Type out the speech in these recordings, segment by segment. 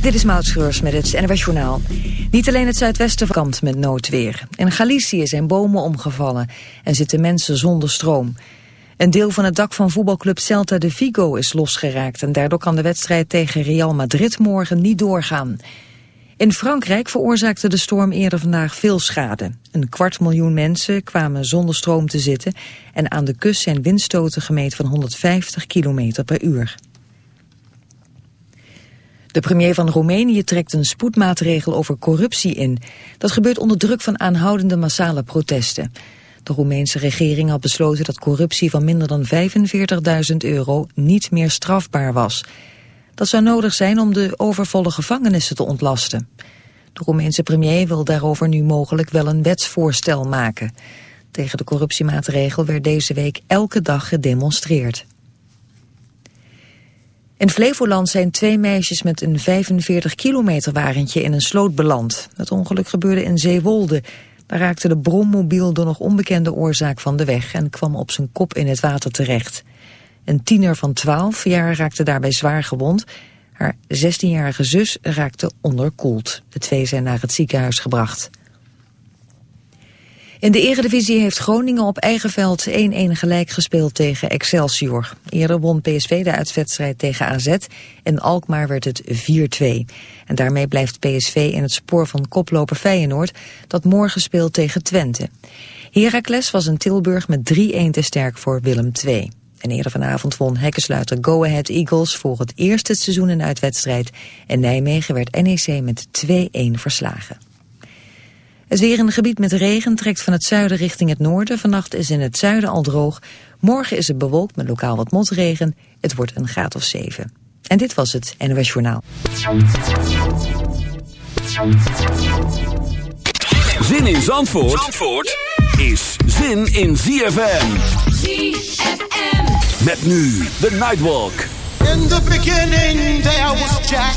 Dit is Maud Schreurs met het NWS Journaal. Niet alleen het zuidwesten kant met noodweer. In Galicië zijn bomen omgevallen en zitten mensen zonder stroom. Een deel van het dak van voetbalclub Celta de Vigo is losgeraakt... en daardoor kan de wedstrijd tegen Real Madrid morgen niet doorgaan. In Frankrijk veroorzaakte de storm eerder vandaag veel schade. Een kwart miljoen mensen kwamen zonder stroom te zitten... en aan de kust zijn windstoten gemeten van 150 km per uur. De premier van Roemenië trekt een spoedmaatregel over corruptie in. Dat gebeurt onder druk van aanhoudende massale protesten. De Roemeense regering had besloten dat corruptie van minder dan 45.000 euro niet meer strafbaar was. Dat zou nodig zijn om de overvolle gevangenissen te ontlasten. De Roemeense premier wil daarover nu mogelijk wel een wetsvoorstel maken. Tegen de corruptiemaatregel werd deze week elke dag gedemonstreerd. In Flevoland zijn twee meisjes met een 45 kilometer wagentje in een sloot beland. Het ongeluk gebeurde in Zeewolde. Daar raakte de brommobiel door nog onbekende oorzaak van de weg en kwam op zijn kop in het water terecht. Een tiener van 12 jaar raakte daarbij zwaar gewond. Haar 16-jarige zus raakte onderkoeld. De twee zijn naar het ziekenhuis gebracht. In de eredivisie heeft Groningen op eigen veld 1-1 gelijk gespeeld tegen Excelsior. Eerder won PSV de uitwedstrijd tegen AZ en Alkmaar werd het 4-2. En daarmee blijft PSV in het spoor van koploper Feyenoord dat morgen speelt tegen Twente. Heracles was in Tilburg met 3-1 te sterk voor Willem II. En eerder vanavond won hekkensluiter Go Ahead Eagles voor het eerste seizoen een uitwedstrijd. En Nijmegen werd NEC met 2-1 verslagen. Het weer in een gebied met regen trekt van het zuiden richting het noorden. Vannacht is in het zuiden al droog. Morgen is het bewolkt met lokaal wat motregen. Het wordt een graad of 7. En dit was het NOS Journaal. Zin in Zandvoort, Zandvoort is zin in ZFM. ZFM. Met nu de Nightwalk. In the beginning there was Jack.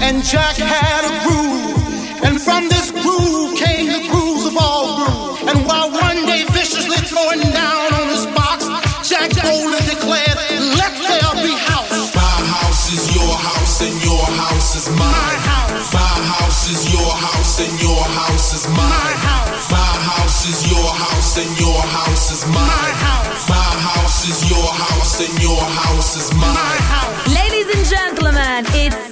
And Jack had a groove. And from this groove came the grooves of all grooves. And while one day viciously throwing down on his box, Jack boldly declared, Let there be house. My house is your house, and your house is mine. My house. My house is your house, and your house is mine. My house. My house is your house, and your house is mine. My house. My house is your house, and your house is mine. My house. Ladies and gentlemen, it's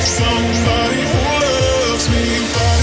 Somebody who loves me.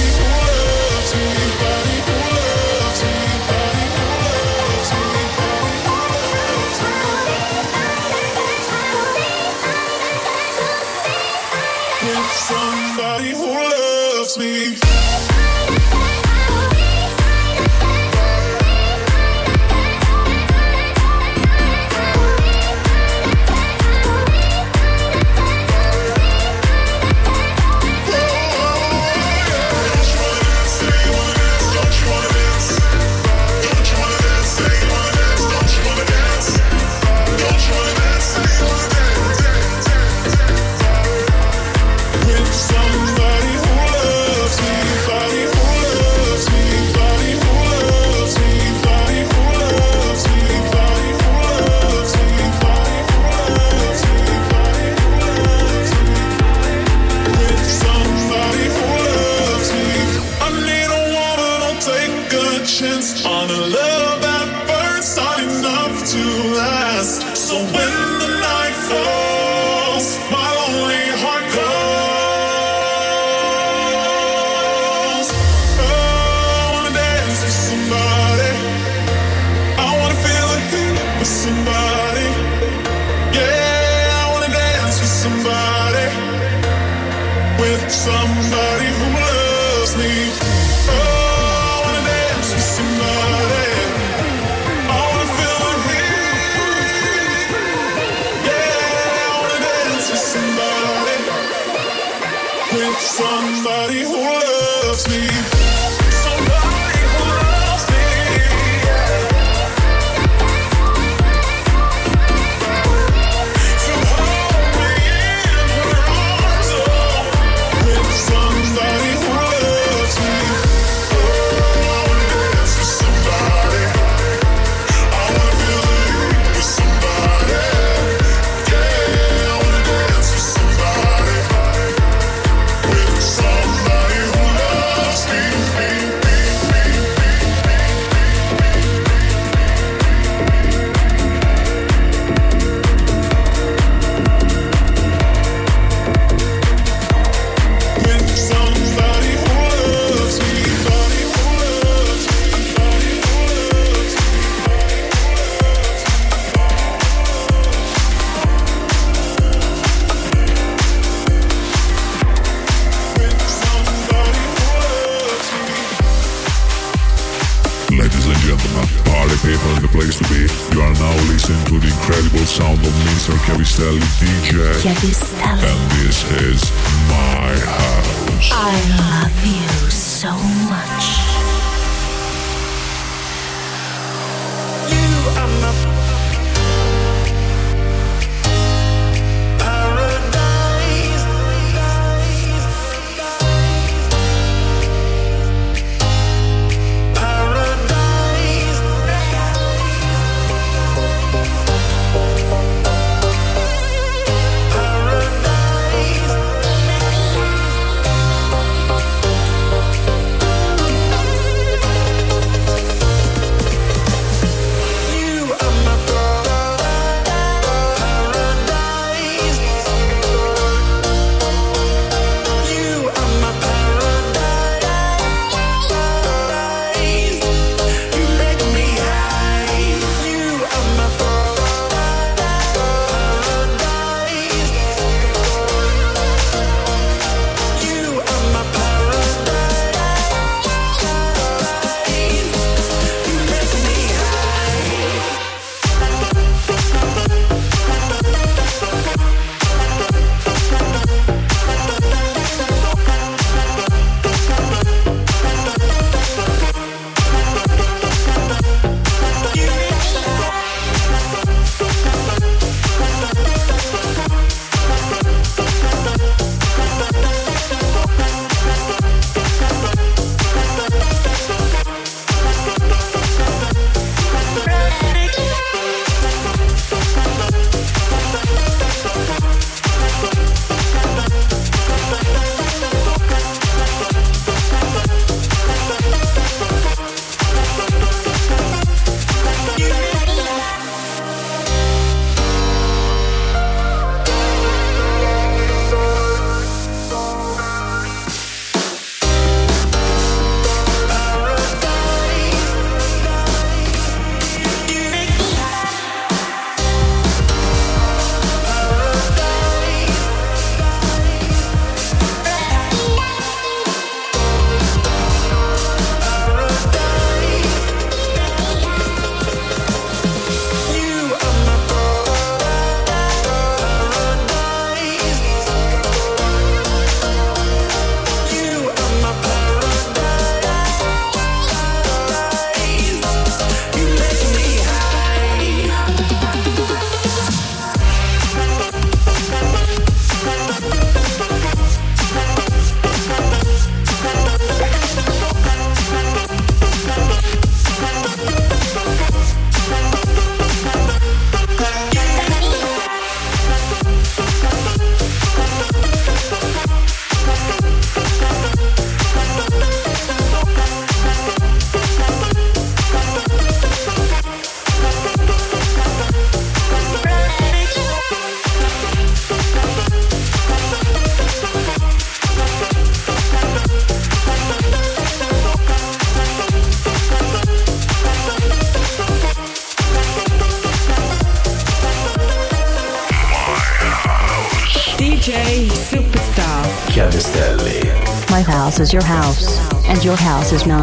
House is your house, and your house is nine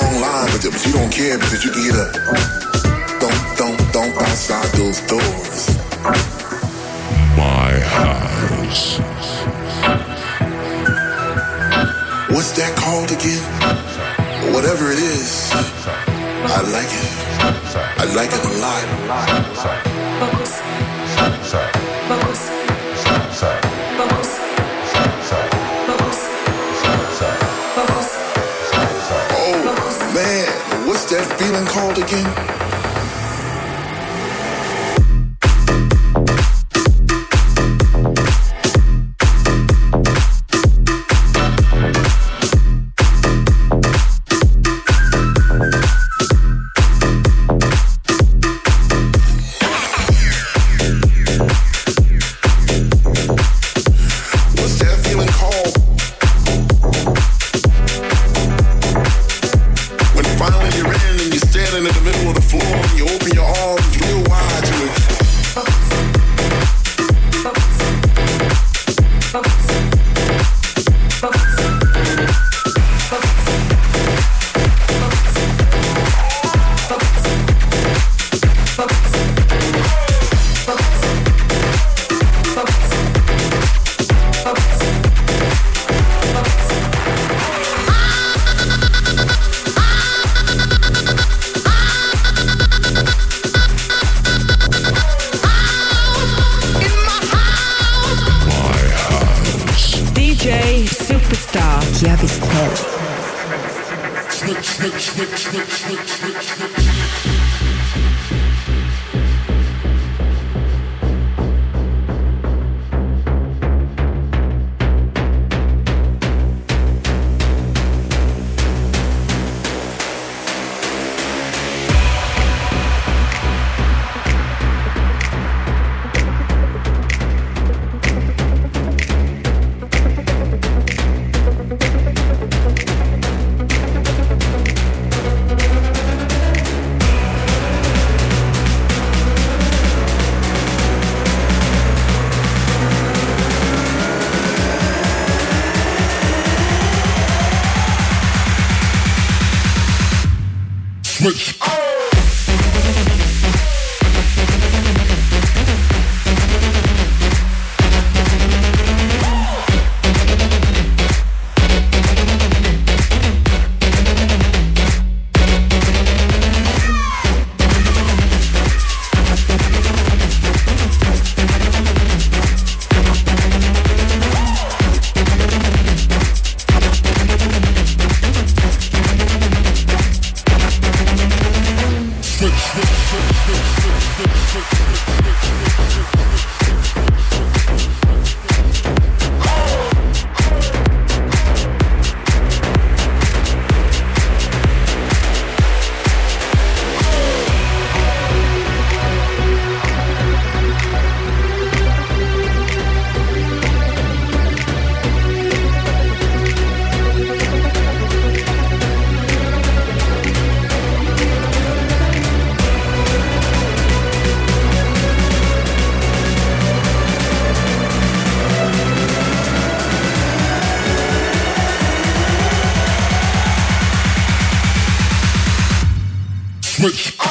long lines of them. She don't care because you can get up. Don't, don't, don't outside those doors. My house. What's that called again? Whatever it is, I like it. I like it a lot. again. Switch.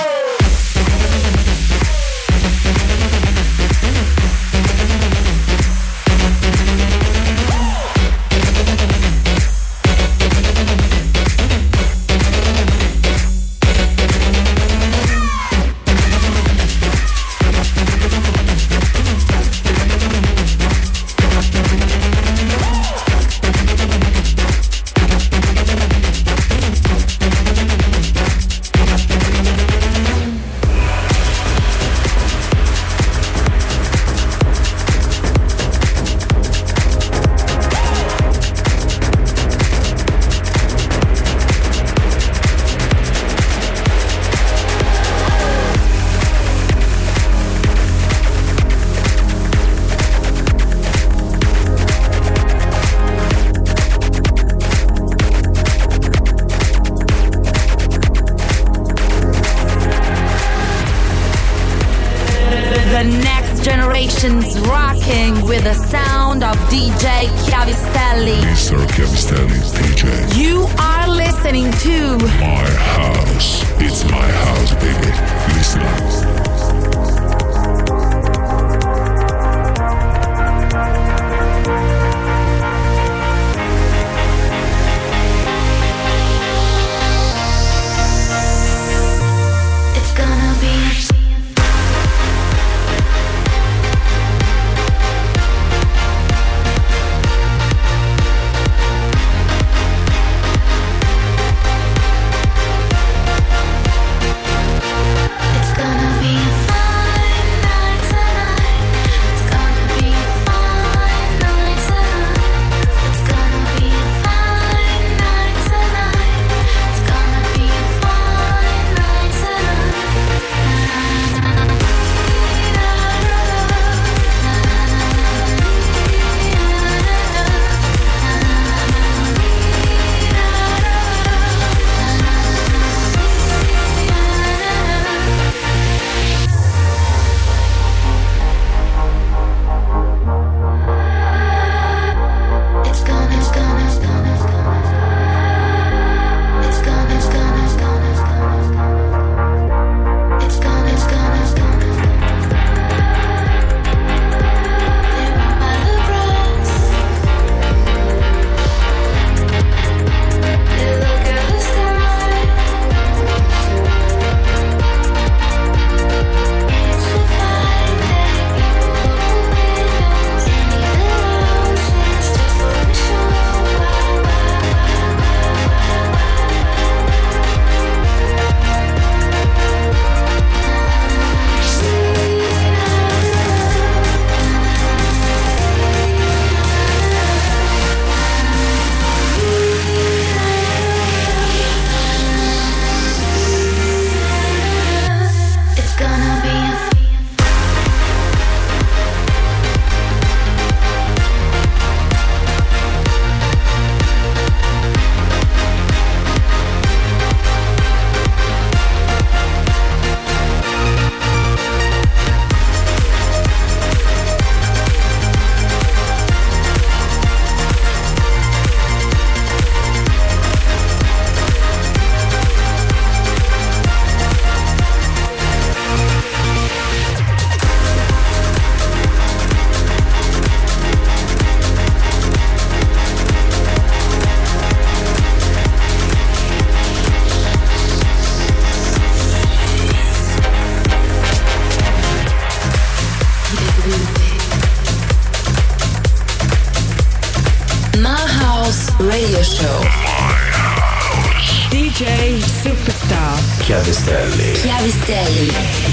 Chiavestelli. Chiavestelli.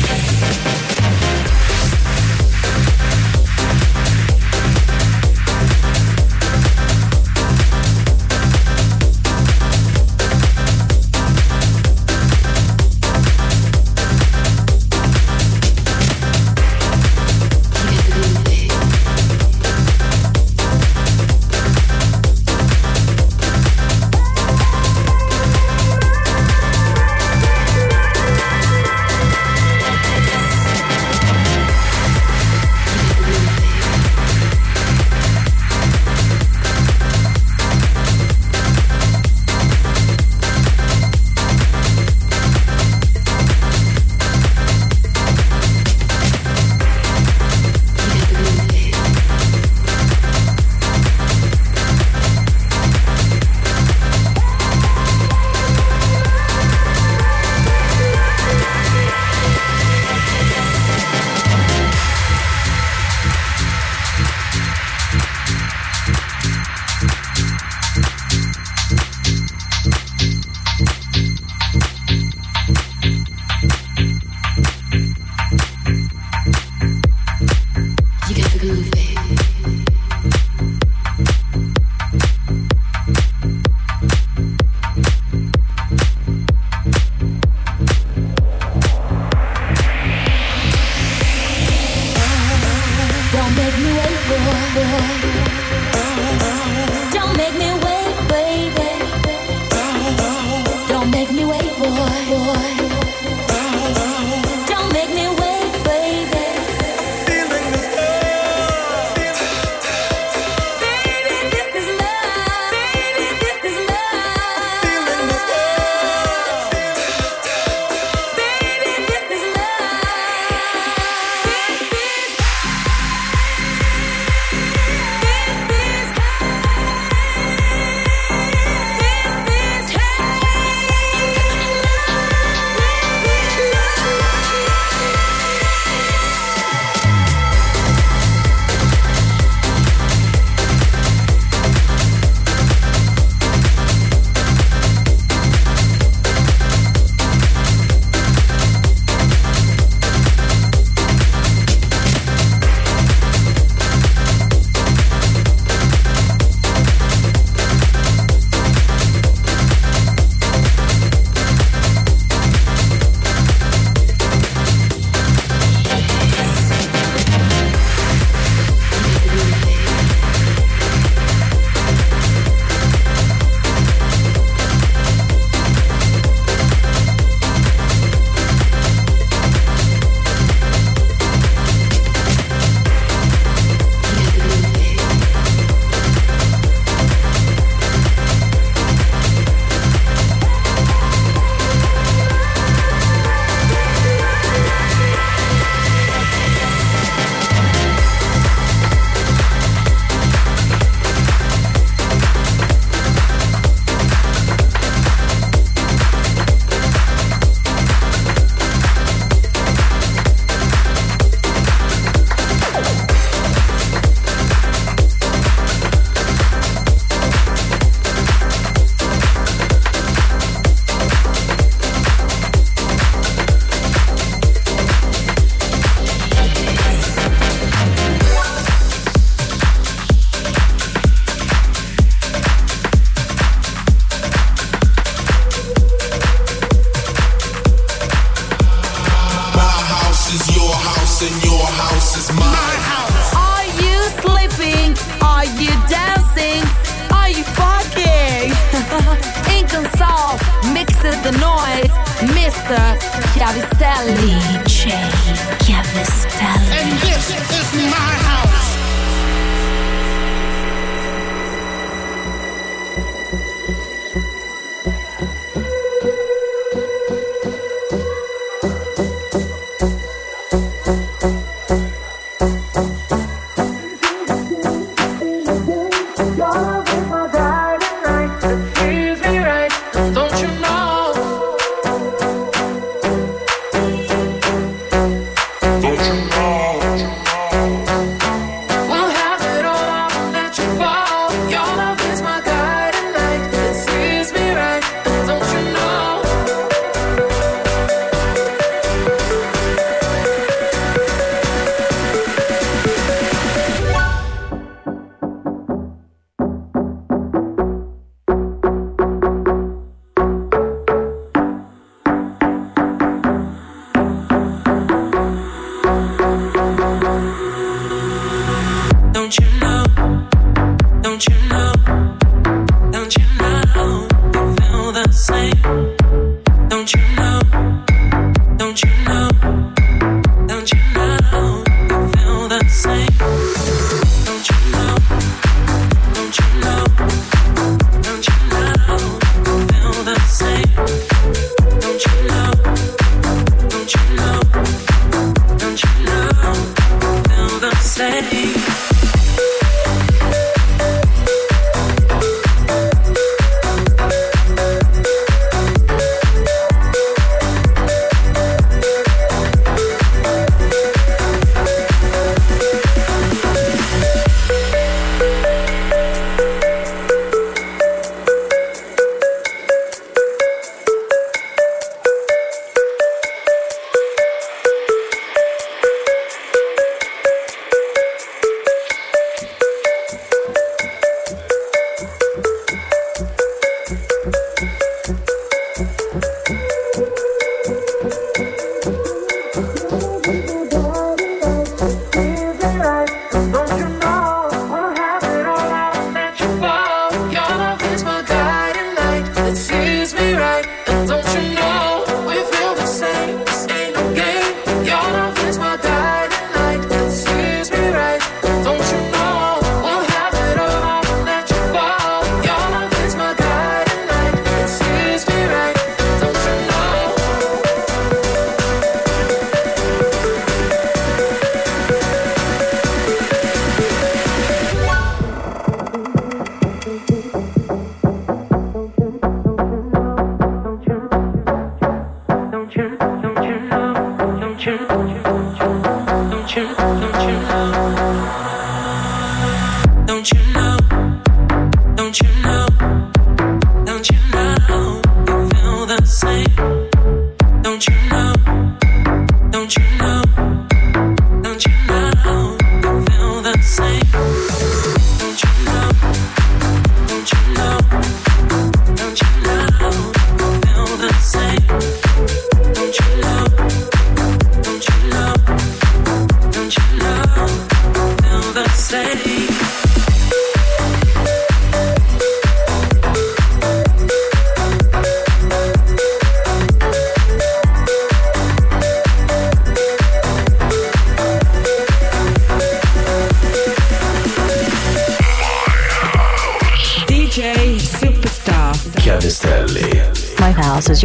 groovy.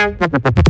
Ajá.